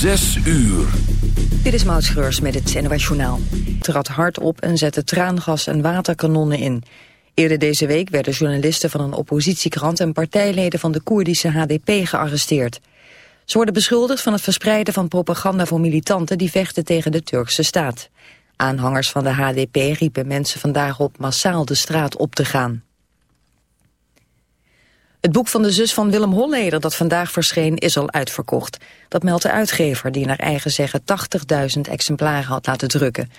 Zes uur. Dit is Maud Schreurs met het NOS Journaal. trad hard op en zette traangas en waterkanonnen in. Eerder deze week werden journalisten van een oppositiekrant... en partijleden van de Koerdische HDP gearresteerd. Ze worden beschuldigd van het verspreiden van propaganda voor militanten... die vechten tegen de Turkse staat. Aanhangers van de HDP riepen mensen vandaag op massaal de straat op te gaan. Het boek van de zus van Willem Holleder dat vandaag verscheen is al uitverkocht. Dat meldt de uitgever die naar eigen zeggen 80.000 exemplaren had laten drukken.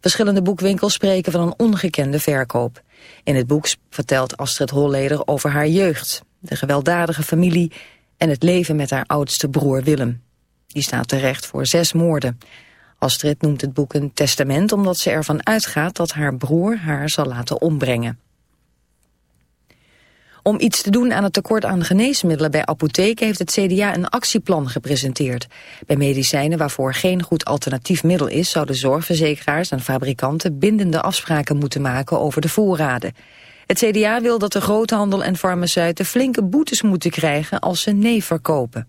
Verschillende boekwinkels spreken van een ongekende verkoop. In het boek vertelt Astrid Holleder over haar jeugd, de gewelddadige familie en het leven met haar oudste broer Willem. Die staat terecht voor zes moorden. Astrid noemt het boek een testament omdat ze ervan uitgaat dat haar broer haar zal laten ombrengen. Om iets te doen aan het tekort aan geneesmiddelen bij apotheken heeft het CDA een actieplan gepresenteerd. Bij medicijnen waarvoor geen goed alternatief middel is, zouden zorgverzekeraars en fabrikanten bindende afspraken moeten maken over de voorraden. Het CDA wil dat de groothandel en farmaceuten flinke boetes moeten krijgen als ze nee verkopen.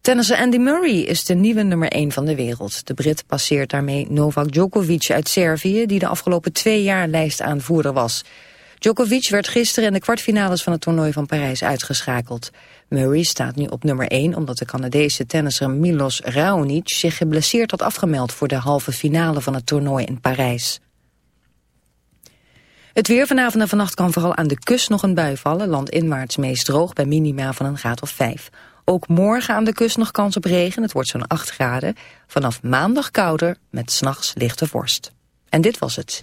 Tennisser Andy Murray is de nieuwe nummer 1 van de wereld. De Brit passeert daarmee Novak Djokovic uit Servië... die de afgelopen twee jaar lijstaanvoerder was. Djokovic werd gisteren in de kwartfinales van het toernooi van Parijs uitgeschakeld. Murray staat nu op nummer 1 omdat de Canadese tennisser Milos Raonic zich geblesseerd had afgemeld voor de halve finale van het toernooi in Parijs. Het weer vanavond en vannacht kan vooral aan de kust nog een bui vallen. Landinwaarts meest droog bij minima van een graad of 5. Ook morgen aan de kust nog kans op regen. Het wordt zo'n 8 graden. Vanaf maandag kouder met s'nachts lichte vorst. En dit was het.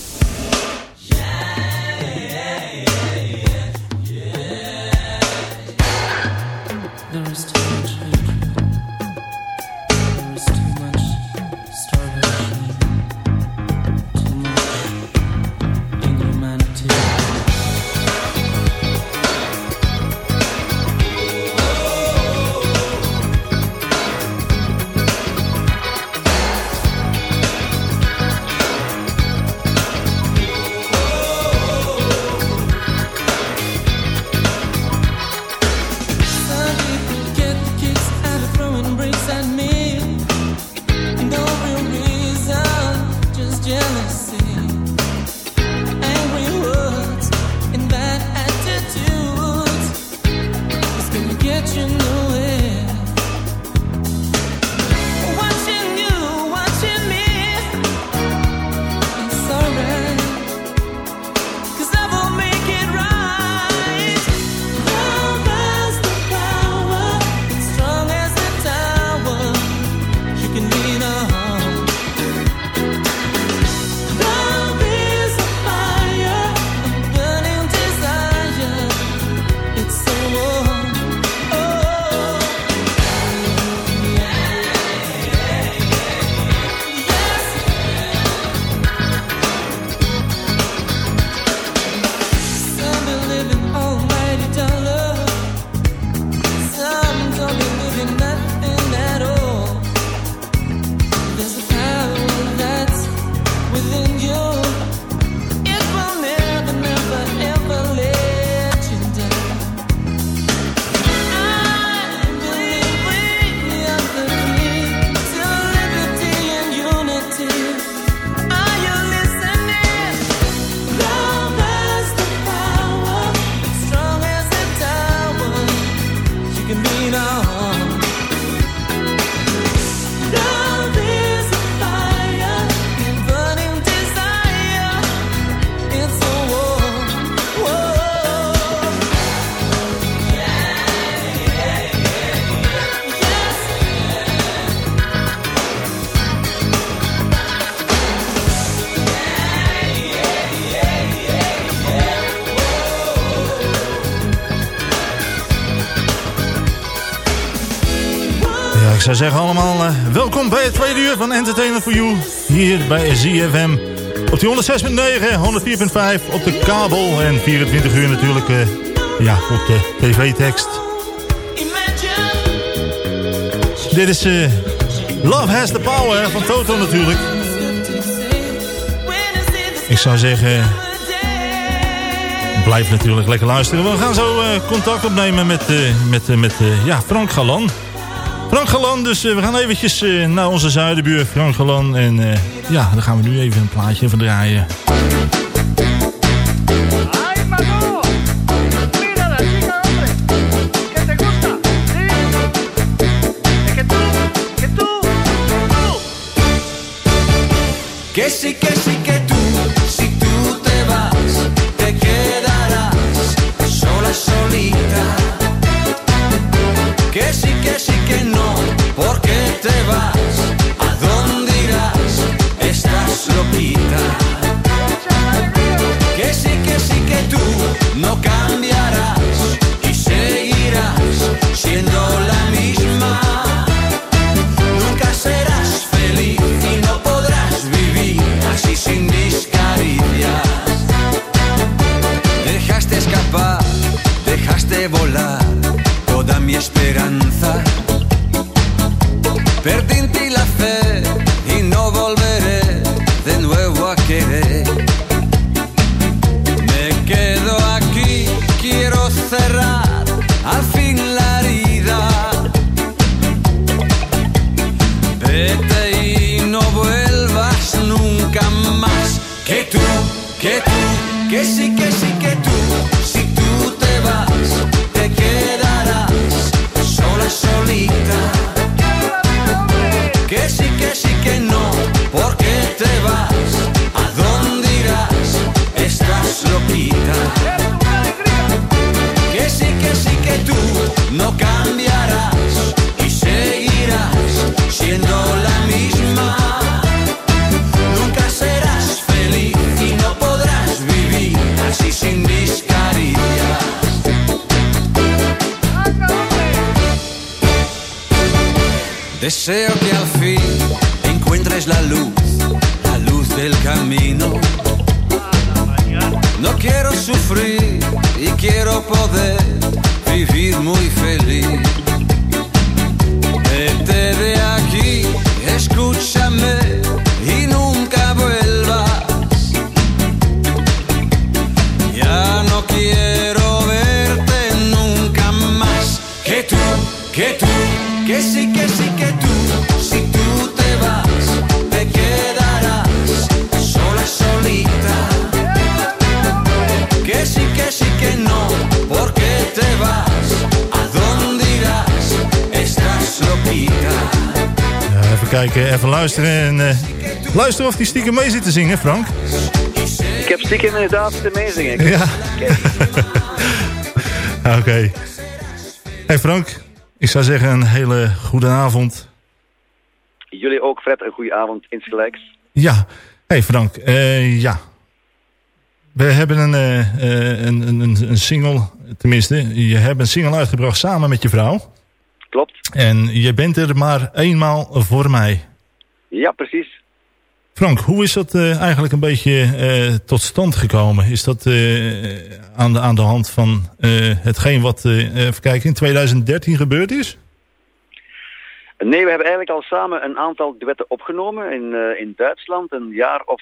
Ik zou zeggen allemaal uh, welkom bij het tweede uur van Entertainment for You. Hier bij ZFM. Op die 106.9, 104.5 op de kabel. En 24 uur natuurlijk uh, ja, op de tv-tekst. Dit is uh, Love Has The Power van Toto natuurlijk. Ik zou zeggen... Blijf natuurlijk lekker luisteren. We gaan zo contact opnemen met, met, met ja, Frank Galan. Frank Galan, dus uh, we gaan eventjes uh, naar onze zuidenbuur Frank Galan. En uh, ja, daar gaan we nu even een plaatje van draaien. Que sí, que sí, Vete y no vuelvas nunca más. Que tú, que tú, que sí, que sí, que tú, si tú te vas, te quedarás sola, solita. Que sí, que sí, que no, porque te vas, ¿a dónde irás? Estás loquita. Que sí, que sí, que tú no cambiarás Deseo que al fin encuentres la luz, la luz del camino. No quiero sufrir y quiero poder vivir muy feliz. Kijken, even luisteren. En, eh, luisteren of die stiekem mee zit te zingen, Frank. Ik heb stiekem inderdaad de meezingen. Ja. Oké. Hey Frank, ik zou zeggen een hele goede avond. Jullie ook, Fred, een goede avond insgelijks. Ja, hey Frank, eh, ja. We hebben een, eh, een, een, een, een single, tenminste, je hebt een single uitgebracht samen met je vrouw. Klopt. En je bent er maar eenmaal voor mij. Ja, precies. Frank, hoe is dat eh, eigenlijk een beetje eh, tot stand gekomen? Is dat eh, aan, de, aan de hand van hetgeen wat even kijken, in 2013 gebeurd is? Nee, we hebben eigenlijk al samen een aantal duetten opgenomen in, in Duitsland, een jaar of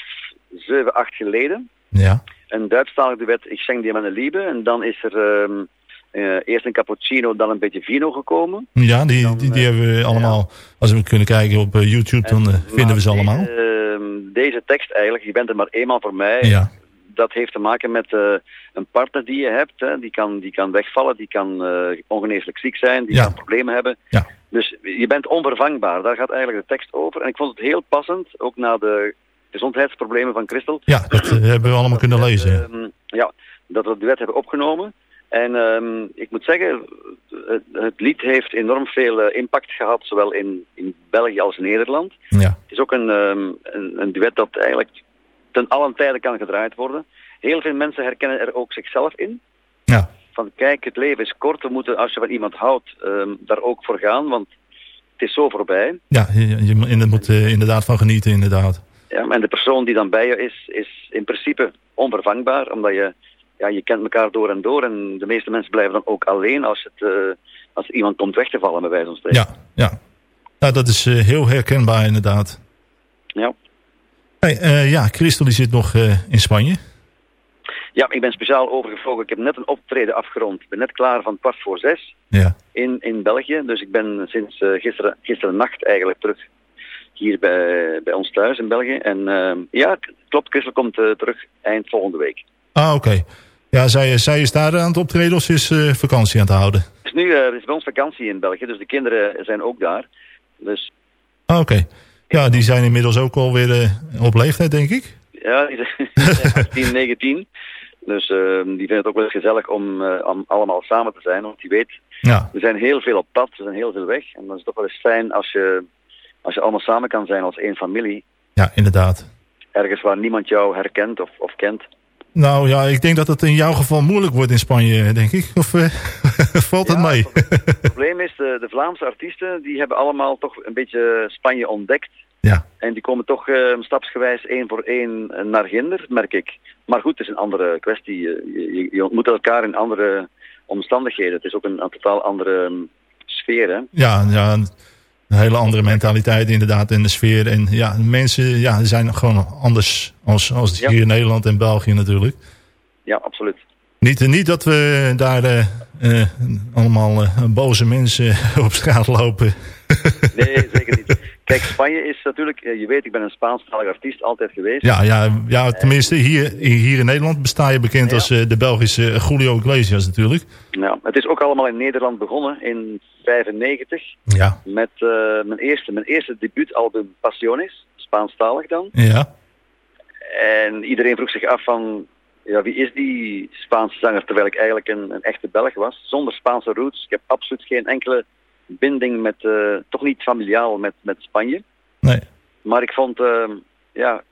zeven, acht geleden. Ja. Een Duitsstalig duet, Ik schenk dir meine Liebe. En dan is er ehm, eh, eerst een cappuccino, dan een beetje vino gekomen. Ja, die, Dan, die, die eh, hebben we allemaal, als we kunnen kijken op eh, YouTube, dan eh, vinden we ze allemaal. Deze, ehm, deze tekst eigenlijk, je bent er maar eenmaal voor mij. Ja, Dat heeft te maken met eh, een partner die je hebt. Hè. Die, kan, die kan wegvallen, die kan eh, ongeneeslijk ziek zijn, die Ja. kan problemen hebben. ja, Dus je bent onvervangbaar. Daar gaat eigenlijk de tekst over. En ik vond het heel passend, ook na de gezondheidsproblemen van Christel. ja dat eh, hebben we allemaal kunnen lezen. ja. Ehm, ja, dat we het duet hebben opgenomen. En ehm, ik moet zeggen, het, het lied heeft enorm veel eh, impact gehad, zowel in, in België als Nederland. Ja, Het is ook een, ehm, een, een duet dat eigenlijk ten allen tijde kan gedraaid worden. Heel veel mensen herkennen er ook zichzelf in. ja, Van kijk, het leven is kort, we moeten als je van iemand houdt, ehm, daar ook voor gaan. Want is zo voorbij. Ja, je, er moet uh, inderdaad van genieten, inderdaad. Ja, en de persoon die dan bij je is, is in principe onvervangbaar, omdat je, ja, je kent elkaar door en door. En de meeste mensen blijven dan ook alleen als, het, uh, als iemand komt weg te vallen, bij wijze van spreken. Ja, ja. Nou, dat is uh, heel herkenbaar, inderdaad. Ja. Hey, ja, Christel die zit nog in Spanje. Ja, ik ben speciaal overgevlogen. Ik heb net een optreden afgerond. Ik ben net klaar van kwart voor zes ja. in, in België. Dus ik ben sinds gisteren, gisteren nacht eigenlijk terug hier bij, bij ons thuis in België. En ja, klopt, Christel komt terug eind volgende week. Ah, oké. Okay. Ja, zij, zij is daar aan het optreden of ze is uh, vakantie aan het houden? Het is nu het is bij ons vakantie in België, dus de kinderen zijn ook daar. Dus... Ah, oké. Okay. Ja, die zijn inmiddels ook alweer op leeftijd, denk ik. Ja, die zijn 18, 19. Dus uh, die vinden het ook wel gezellig om, uh, om, allemaal samen te zijn. Want die weet, ja. we zijn heel veel op pad, we zijn heel veel weg. En dan is het toch wel eens fijn als je, als je allemaal samen kan zijn als één familie. Ja, inderdaad. Ergens waar niemand jou herkent of, of kent. Nou ja, ik denk dat het in jouw geval moeilijk wordt in Spanje, denk ik. Of uh, valt het mee? Het probleem is, de, de Vlaamse artiesten, die hebben allemaal toch een beetje Spanje ontdekt. Ja. En die komen toch uh, stapsgewijs één voor één naar Ginder, merk ik. Maar goed, het is een andere kwestie. Je, je, je ontmoet elkaar in andere omstandigheden. Het is ook een, een totaal andere um, sfeer, hè? Ja, ja, een hele andere mentaliteit inderdaad in de sfeer. En ja, mensen ja, zijn gewoon anders als, als hier in Nederland en België natuurlijk. Ja, absoluut. Niet, niet dat we daar uh, uh, allemaal uh, boze mensen op straat lopen. nee, zeker niet. Kijk, Spanje is natuurlijk, je weet, ik ben een Spaanstalig artiest altijd geweest. Ja, ja, ja tenminste, hier, hier in Nederland besta je bekend ja. als de Belgische Julio Iglesias natuurlijk. Nou, het is ook allemaal in Nederland begonnen in 95. Ja. Met uh, mijn, eerste, mijn eerste debuutalbum Passiones, Spaanstalig dan. Ja. En iedereen vroeg zich af van, ja, wie is die Spaanse zanger, terwijl ik eigenlijk een, een echte Belg was, zonder Spaanse roots. Ik heb absoluut geen enkele binding met, uh, toch niet familiaal met, met Spanje. Nee. Maar ik vond, uh, ja,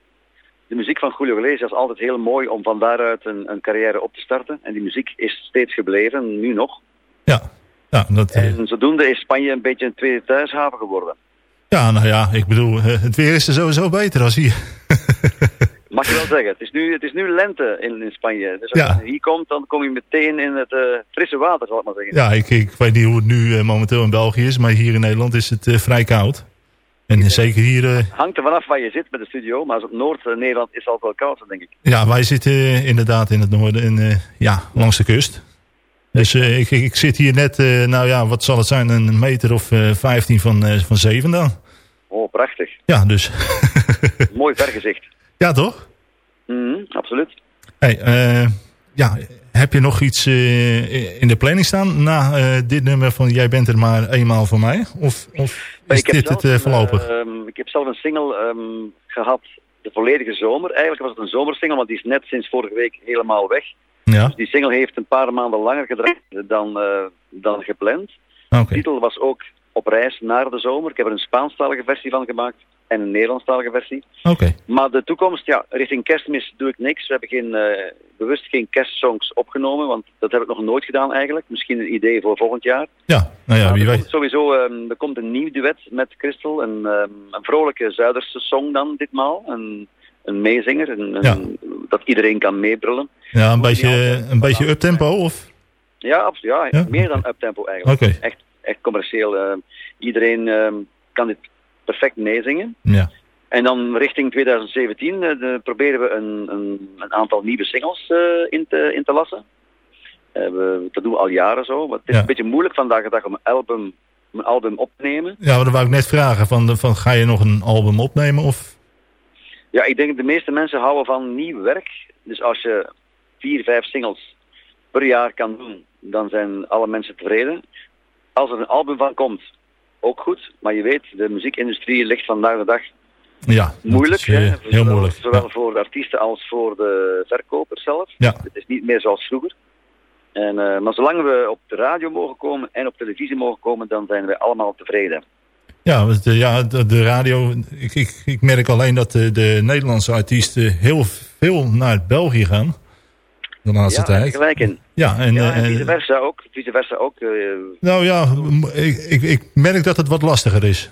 de muziek van Julio Iglesias altijd heel mooi om van daaruit een, een carrière op te starten. En die muziek is steeds gebleven, nu nog. Ja. ja dat, en zodoende is Spanje een beetje een tweede thuishaven geworden. Ja, nou ja, ik bedoel, het weer is er sowieso beter als hier. Mag je wel zeggen. Het is nu, het is nu lente in, in Spanje. Dus als ja. je hier komt, dan kom je meteen in het uh, frisse water, zal ik maar zeggen. Ja, ik, ik weet niet hoe het nu uh, momenteel in België is, maar hier in Nederland is het uh, vrij koud. En ja. zeker hier... Hangt er vanaf waar je zit met de studio, maar op Noord-Nederland is het altijd wel koud, denk ik. Ja, wij zitten inderdaad in het noorden, en, ja, langs de kust. Dus ik, ik, zit hier net, nou ja, wat zal het zijn, een meter of 15 van, van zeven dan. Oh, prachtig. Ja, dus... Mooi vergezicht. Ja, toch? Mm, absoluut. Hey, uh, ja, heb je nog iets uh, in de planning staan na uh, dit nummer van Jij bent er maar eenmaal voor mij? Of, of is dit het voorlopig? Um, ik heb zelf een single um, gehad de volledige zomer. Eigenlijk was het een zomersingle, maar die is net sinds vorige week helemaal weg. Ja. Dus die single heeft een paar maanden langer gedraaid dan, dan gepland. Okay. De titel was ook Op reis naar de zomer. Ik heb er een Spaanstalige versie van gemaakt en een Nederlandstalige versie. Oké. Okay. Maar de toekomst, ja, richting kerstmis doe ik niks. We hebben geen, uh, bewust geen kerstsongs opgenomen, want dat heb ik nog nooit gedaan eigenlijk. Misschien een idee voor volgend jaar. Ja, nou ja, wie weet. Komt sowieso, um, er komt een nieuw duet met Christel, een, um, een vrolijke Zuiderse song dan ditmaal. Een, een meezinger, een, ja. een, dat iedereen kan meebrullen. Ja, een beetje, een beetje uptempo of? Ja, absoluut. Ja, ja? meer dan uptempo eigenlijk. Okay. Echt, echt commercieel. Uh, iedereen uh, kan dit perfect meezingen. Ja. En dan richting 2017 uh, de, proberen we een, een, een, aantal nieuwe singles uh, in, te, in te lassen. Uh, we, dat doen we al jaren zo. Maar het is Ja. een beetje moeilijk vandaag de dag om een album, een album op te nemen. Ja, maar dat wou ik net vragen. Van, van, ga je nog een album opnemen? Of? Ja, ik denk dat de meeste mensen houden van nieuw werk. Dus als je vier, vijf singles per jaar kan doen, dan zijn alle mensen tevreden. Als er een album van komt, ook goed. Maar je weet, de muziekindustrie ligt vandaag de dag Ja, moeilijk. is, eh, hè? heel zowel, moeilijk. Zowel Ja. voor de artiesten als voor de verkopers zelf. Ja. Het is niet meer zoals vroeger. En, uh, maar zolang we op de radio mogen komen en op televisie mogen komen, dan zijn wij allemaal tevreden. Ja, want, uh, ja de, de radio. Ik, ik, ik merk alleen dat de, de Nederlandse artiesten heel veel naar België gaan. De laatste ja, tijd. gelijk in. Ja, en, Ja, en eh, vice versa ook. Vice versa ook. eh, nou ja, ik, ik, ik merk dat het wat lastiger is.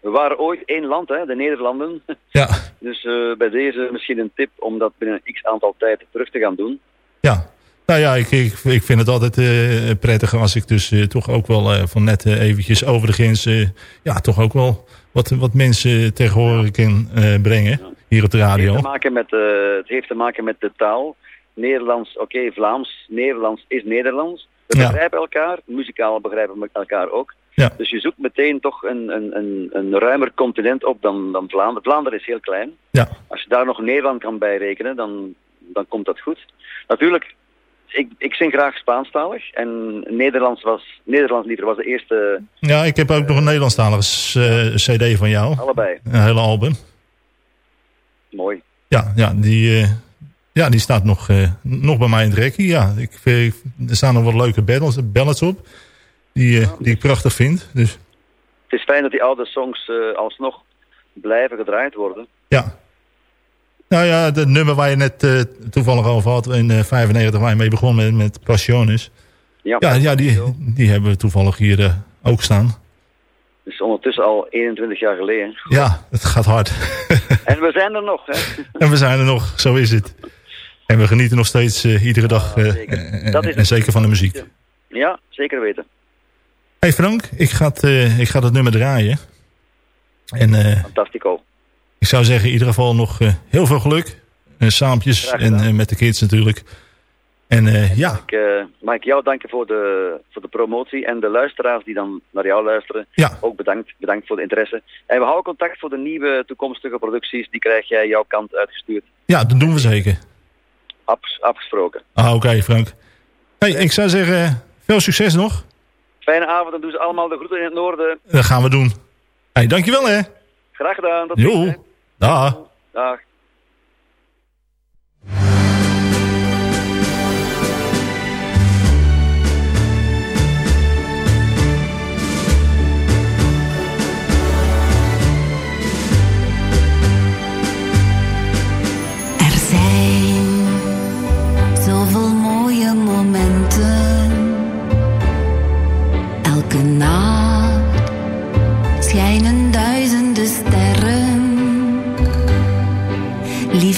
we waren ooit één land, hè, de Nederlanden. Ja, Dus eh, bij deze misschien een tip om dat binnen een x aantal tijd terug te gaan doen. ja. Nou ja, ik, ik, ik vind het altijd eh, prettig als ik dus toch ook wel van net eventjes over de grens... eh, ja, toch ook wel wat, wat mensen tegen horen kan eh, brengen hier op de Het heeft radio. te maken met, het heeft te maken met de taal. Nederlands, oké, Vlaams. Nederlands is Nederlands. We Ja. begrijpen elkaar. Muzikaal begrijpen we elkaar ook. Ja. Dus je zoekt meteen toch een, een, een, een ruimer continent op dan, dan Vlaanderen. Vlaanderen is heel klein. Ja, Als je daar nog Nederland kan bijrekenen, dan, dan komt dat goed. Natuurlijk, ik, ik zing graag Spaanstalig. En Nederlands was, Nederlands liever was de eerste, ja ik heb ook nog een Nederlandstalige eh, cd van jou. allebei. Een hele album. Mooi. Ja, ja, die, eh, ja, die staat nog, eh, nog bij mij in het rekje. Ja, ik, er staan nog wat leuke ballads, ballads op. Die, eh, die ik prachtig vind. Dus Het is fijn dat die oude songs eh, alsnog blijven gedraaid worden. ja. Nou ja, het nummer waar je net toevallig over had in eh 95 waar je mee begon met, met Passiones. Ja, Ja, ja die, die hebben we toevallig hier ook staan. Dus ondertussen al 21 jaar geleden. Ja, het gaat hard. En we zijn er nog, hè? en we zijn er nog, zo is het. En we genieten nog steeds eh, iedere dag. eh, zeker. eh, Dat is en zeker van de muziek. Ja, zeker weten. Hey Frank, ik ga het, ik ga het nummer draaien. En Fantastico. ik zou zeggen in ieder geval nog heel veel geluk. En saampjes en met de kids natuurlijk. En ja, Ik, mag ik jou danken voor de, voor de promotie en de luisteraars die dan naar jou luisteren. ja, Ook bedankt, bedankt voor de interesse. En we houden contact voor de nieuwe toekomstige producties. Die krijg jij jouw kant uitgestuurd. ja, dat doen we zeker. Afgesproken. Ah, oké Frank. Hey, ik zou zeggen, veel succes nog. Fijne avond en doen ze allemaal de groeten in het noorden. Dat gaan we doen. Hey, dankjewel hè. Graag gedaan. Tot ziens, dag. Dag.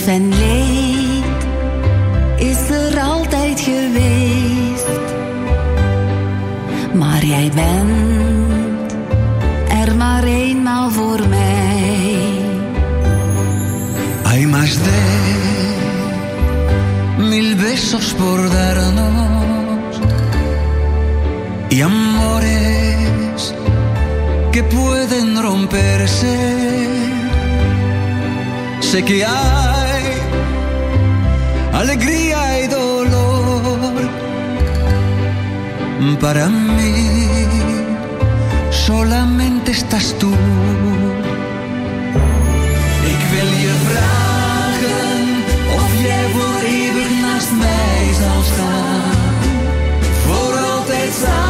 Lief en leed is er altijd geweest. Maar jij bent er maar eenmaal voor mij. Hay más de mil besos por darnos y amores que pueden romperse. Sé que hay alegría y dolor. Para mí solamente estás tú. Ik wil je vragen of jij voor eeuwig naast mij zal staan. Voor altijd samen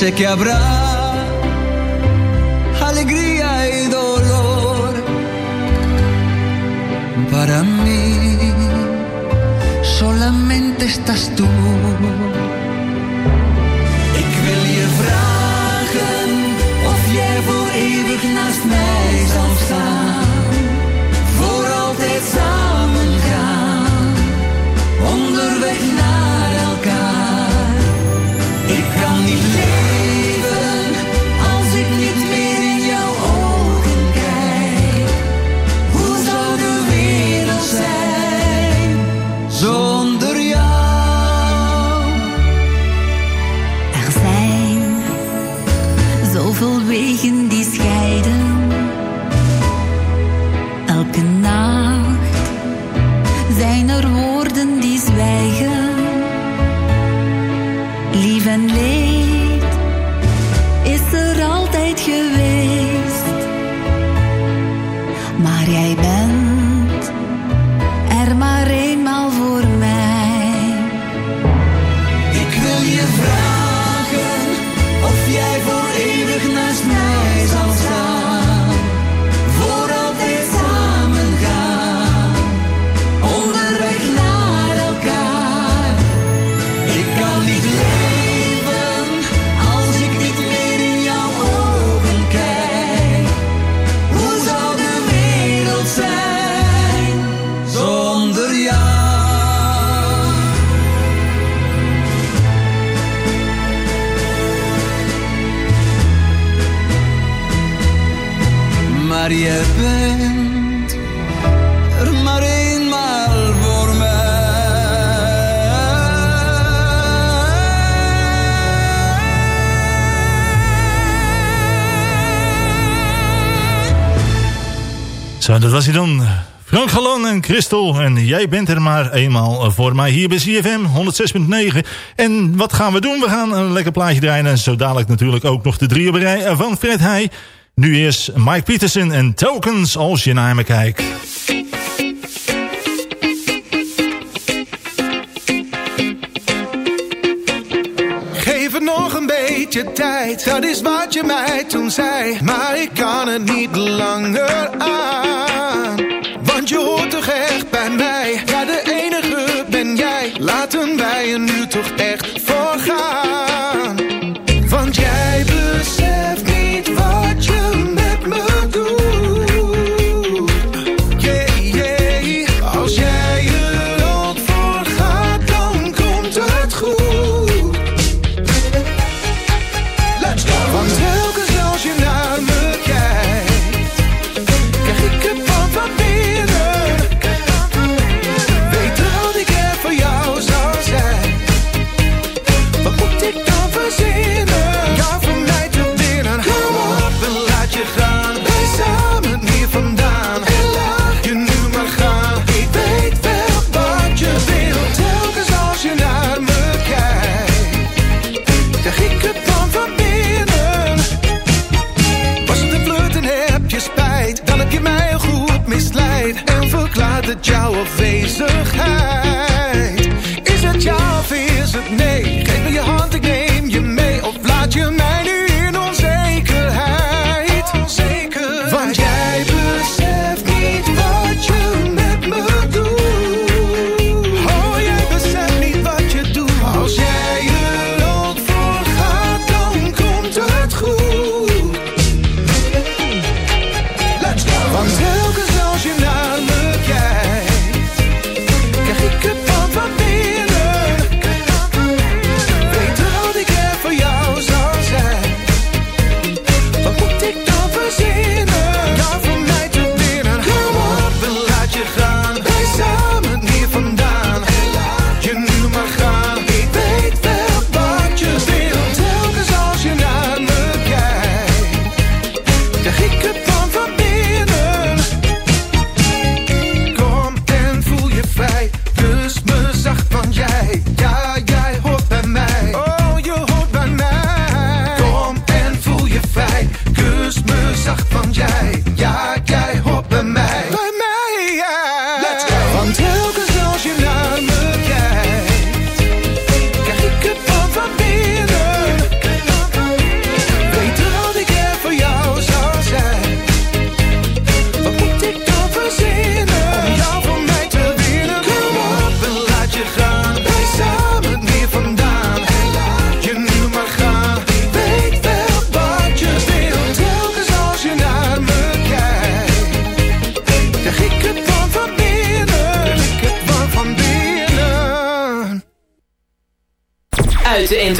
Sé que habrá alegría y dolor para mí. Solamente estás tú. Leed was dan. Frank Galan en Christel. En jij bent er maar eenmaal voor mij hier bij CFM 106.9. En wat gaan we doen? We gaan een lekker plaatje draaien. En zo dadelijk natuurlijk ook nog de drieënberij van Fred Heij. Nu eerst Mike Petersen. en Tokens als je naar me kijkt. je tijd, dat is wat je mij toen zei. Maar ik kan het niet langer aan, want je hoort toch echt bij mij. Ja, de enige ben jij, laten wij je nu toch echt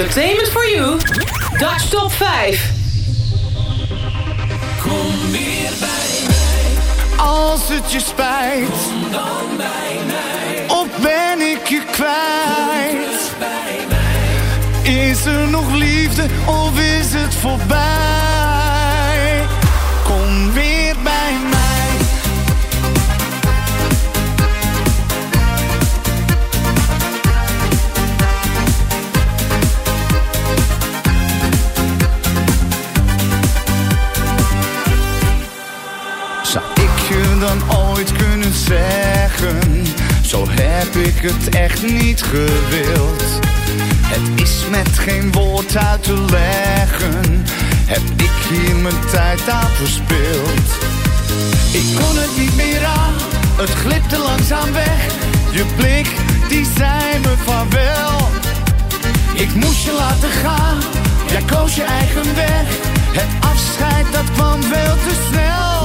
Entertainment for You, Dutch Top 5. Kom weer bij mij. Als het je spijt. Kom dan bij mij. Of ben ik je kwijt. Bij mij. Is er nog liefde of is het voorbij? Zo heb ik het echt niet gewild. Het is met geen woord uit te leggen Heb ik hier mijn tijd aan verspild Ik kon het niet meer aan Het glipte langzaam weg. Je blik, die zei me van wel Ik moest je laten gaan Jij koos je eigen weg. Het afscheid, dat kwam veel te snel.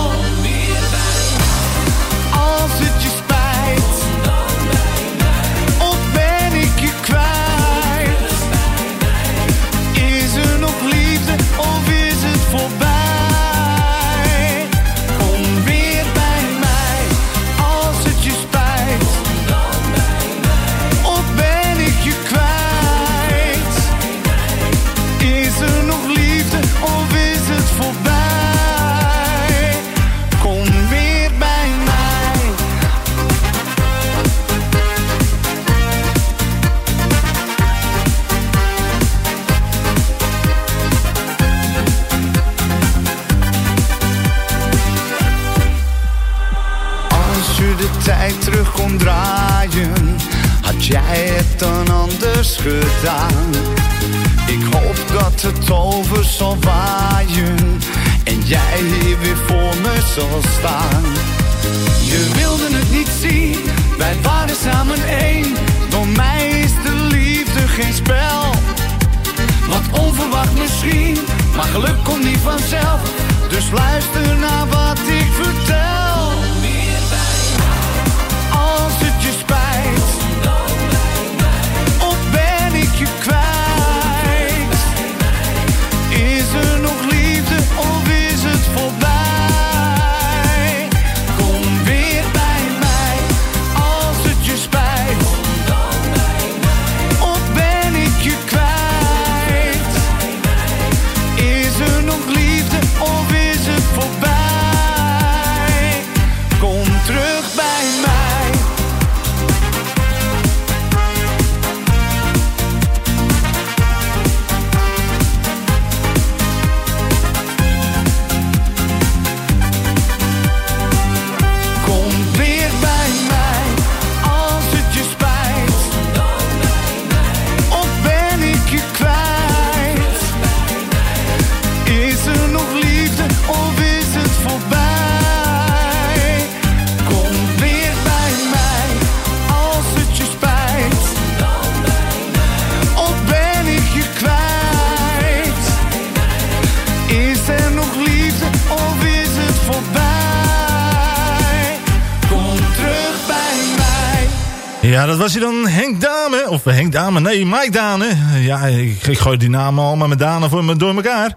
Nou, dat was hij dan, Henk Dame. Of Henk Dame, nee, Mike Dane. Ja, ik, ik gooi die namen allemaal met Dane voor me door elkaar.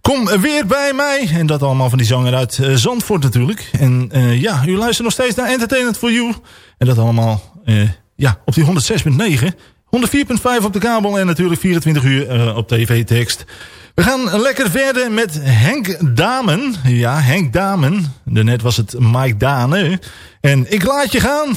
Kom weer bij mij. En dat allemaal van die zanger uit eh, Zandvoort natuurlijk. En eh, ja, u luistert nog steeds naar Entertainment for You. En dat allemaal eh, ja, op die 106.9. 104.5 op de kabel en natuurlijk 24 uur op tv-tekst. We gaan lekker verder met Henk Damen. Ja, Henk Damen. Daarnet was het Mike Dane. En ik laat je gaan.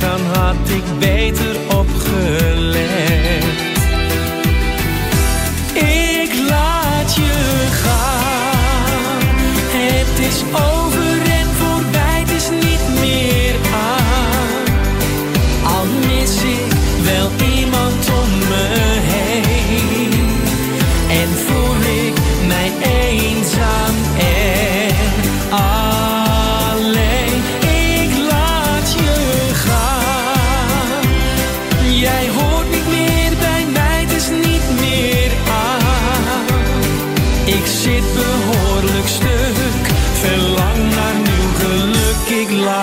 dan had ik beter op.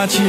劫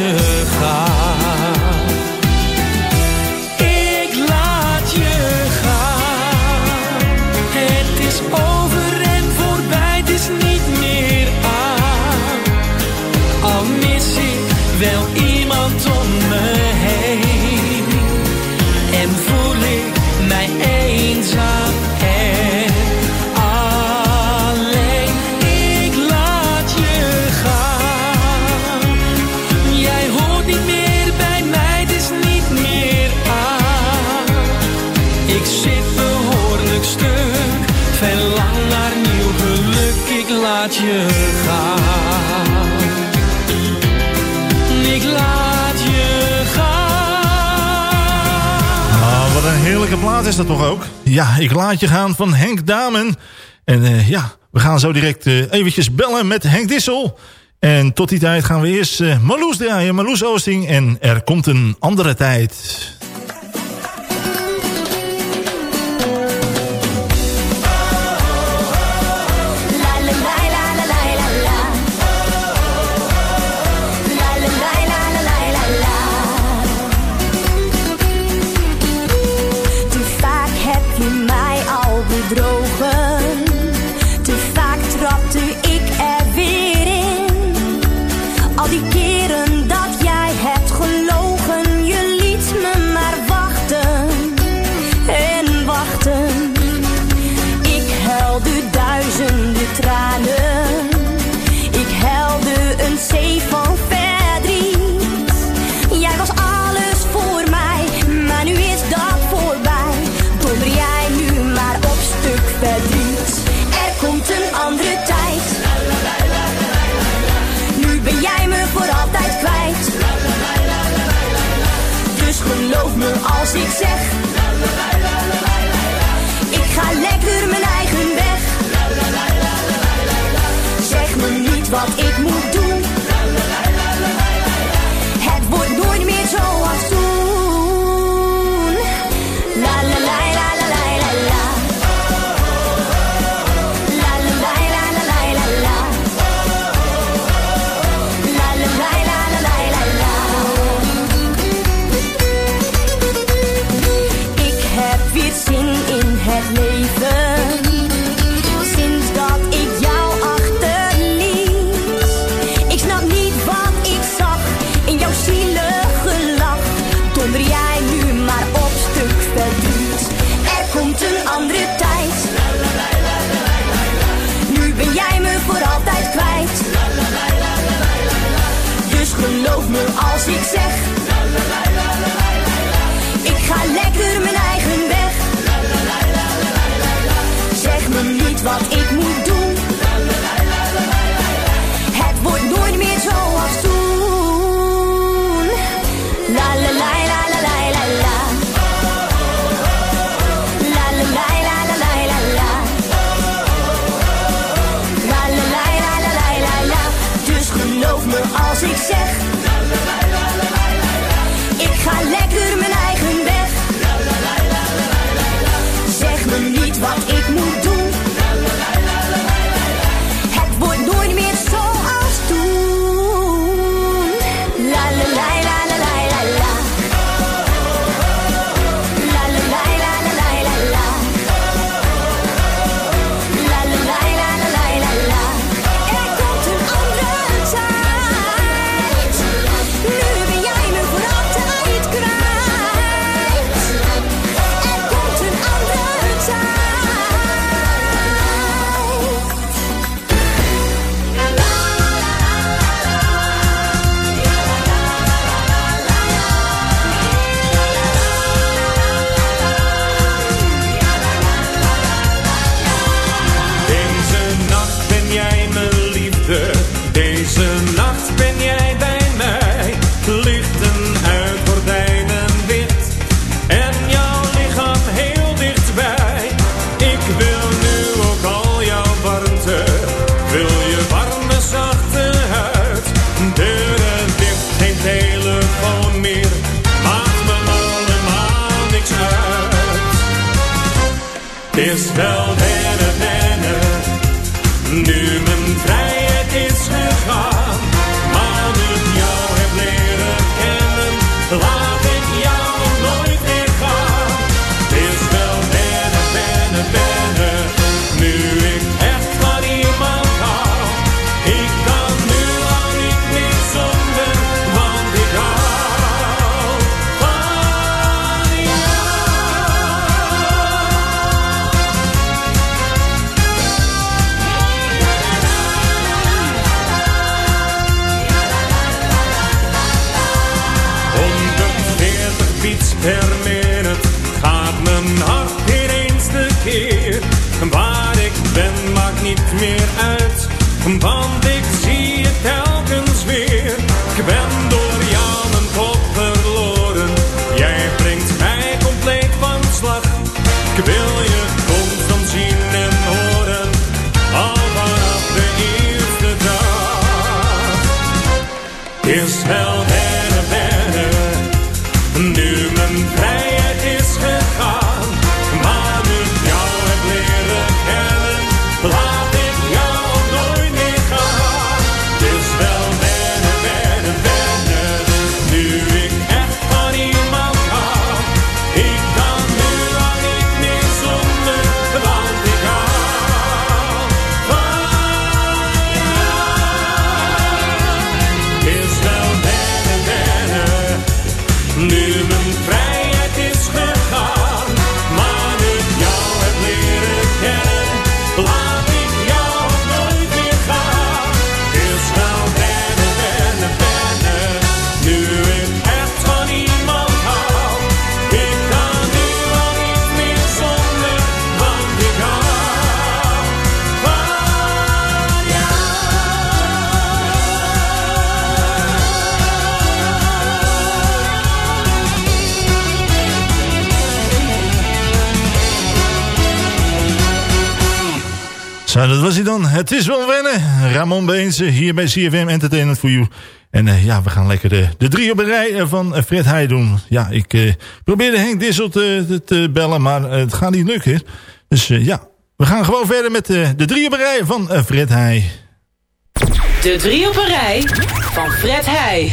plaat is dat toch ook? Ja, ik laat je gaan van Henk Damen. En eh, ja, we gaan zo direct eh, eventjes bellen met Henk Dissel. En tot die tijd gaan we eerst uh, draaien, Marloes Oosting. En er komt een andere tijd. Zigzag. Het is wel wennen. Ramon Beense hier bij CFM Entertainment for You. En eh, ja, we gaan lekker de, de drie op een rij eh, van eh, Fred Heij doen. Ja, ik probeerde Henk Dissel te, te bellen, maar het gaat niet lukken. Dus ja, we gaan gewoon verder met de drie op een rij van Fred Heij. De drie op een rij van Fred Heij.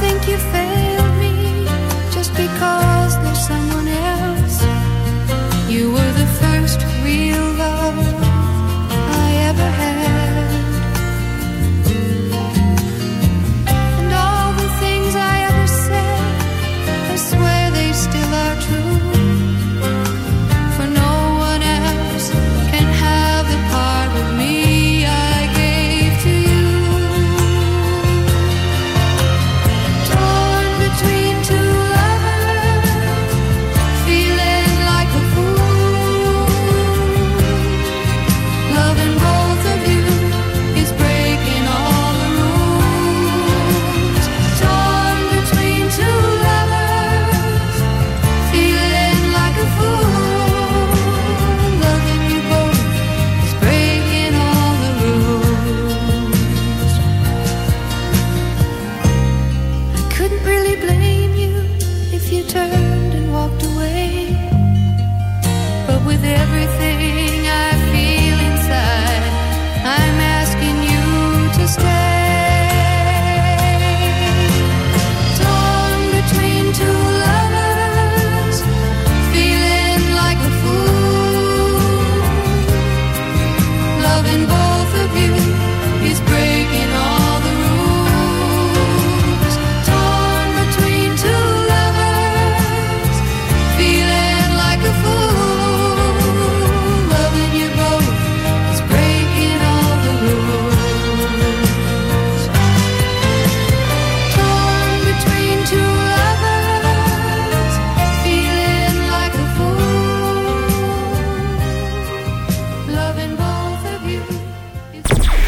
think you failed.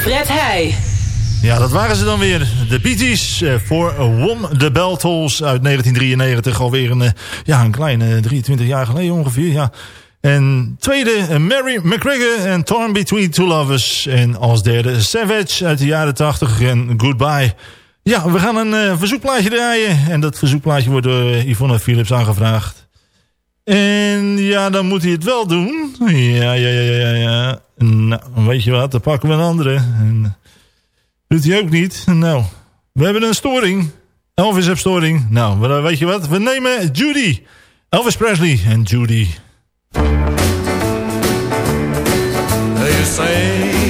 Fred Heij. Ja, dat waren ze dan weer. De Bee Gees eh, voor Wom the Bell uit 1993. Alweer een, eh, ja, een kleine 23 jaar geleden ongeveer. Ja. En tweede, eh, Mary McGregor en Torn Between Two Lovers. En als derde, Savage uit de jaren 80 en Goodbye. Ja, we gaan een verzoekplaatje draaien. En dat verzoekplaatje wordt door Yvonne Philips aangevraagd. En ja, dan moet hij het wel doen. Ja, ja, ja, ja, ja. Nou, weet je wat, dan pakken we een andere. En, Doet hij ook niet. Nou, we hebben een storing. Elvis heeft storing. Nou, we- weet je wat? We nemen Judy. Elvis Presley en Judy. You say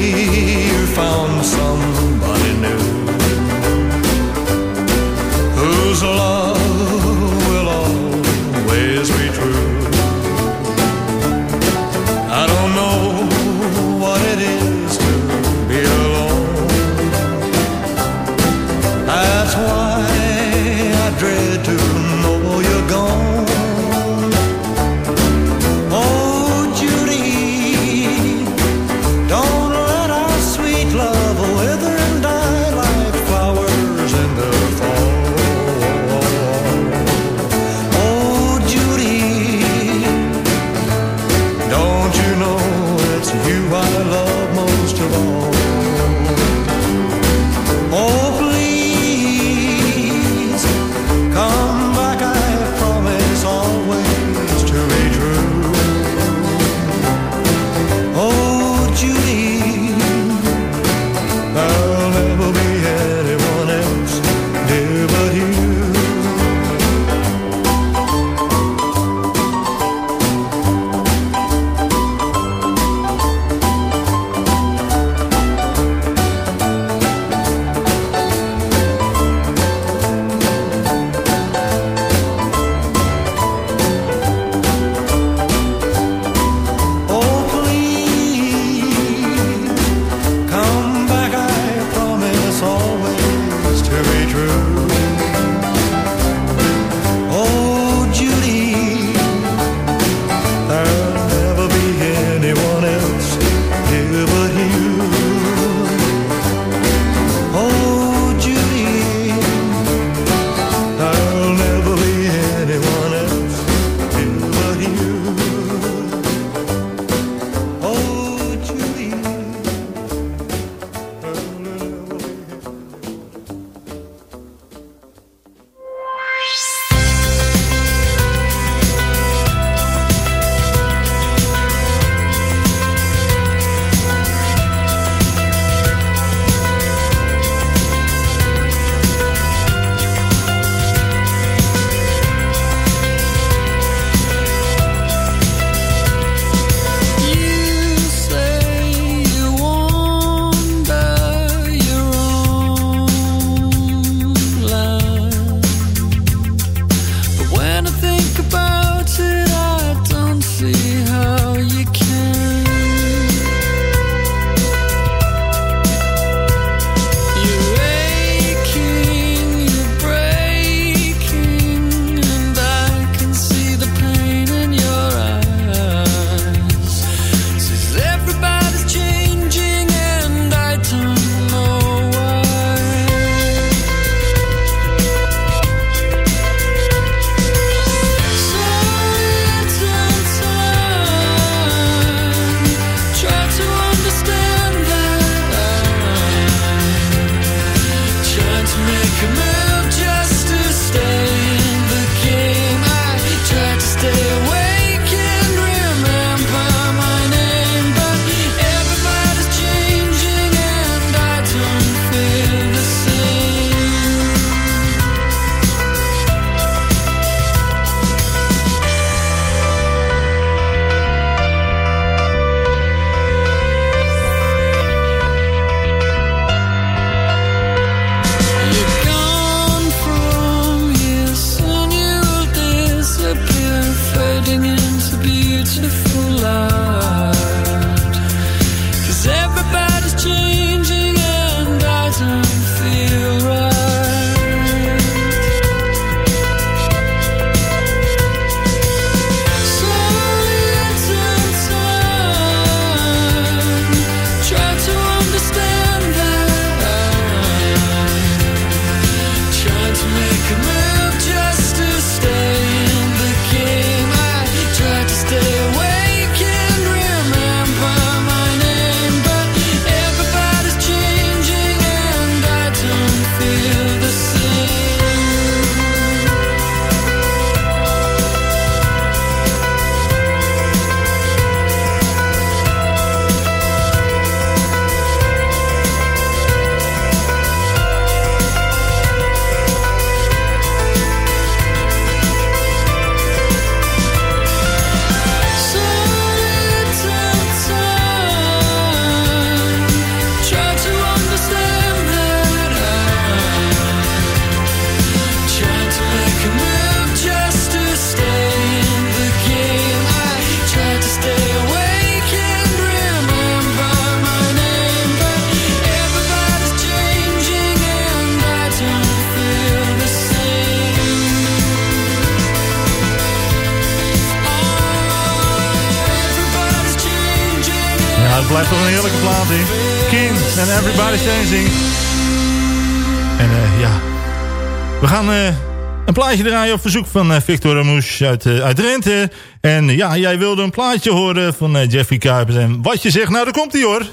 een plaatje draaien op verzoek van eh, Victor Ramouche uit, eh, uit Drenthe. En ja, jij wilde een plaatje horen van eh, Jeffrey Kuipers. En wat je zegt, nou, daar komt hij hoor.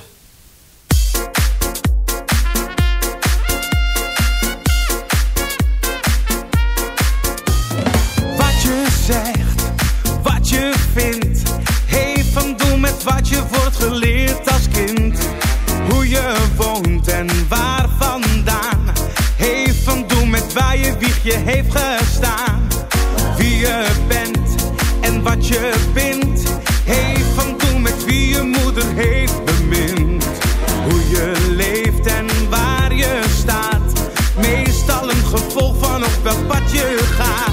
Wie je bent en wat je bent, heeft van doen met wie je moeder heeft bemind. Hoe je leeft en waar je staat, meestal een gevolg van op welk pad je gaat.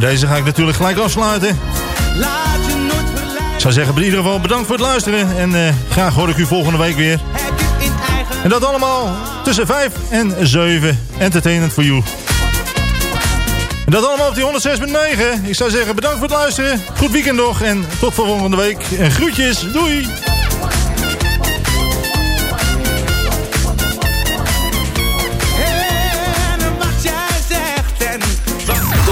Deze ga ik natuurlijk gelijk afsluiten. Ik zou zeggen, in ieder geval bedankt voor het luisteren. En eh, graag hoor ik u volgende week weer. En dat allemaal tussen 5 en 7. Entertainment for you. En dat allemaal op die 106.9. Ik zou zeggen, bedankt voor het luisteren. Goed weekend nog. En tot volgende week. En groetjes. Doei.